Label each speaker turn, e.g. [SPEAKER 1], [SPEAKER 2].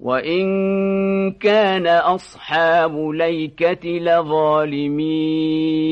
[SPEAKER 1] وإن كان أصحاب ليكة لظالمين